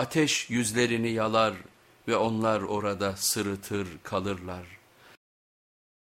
Ateş yüzlerini yalar ve onlar orada sırıtır kalırlar.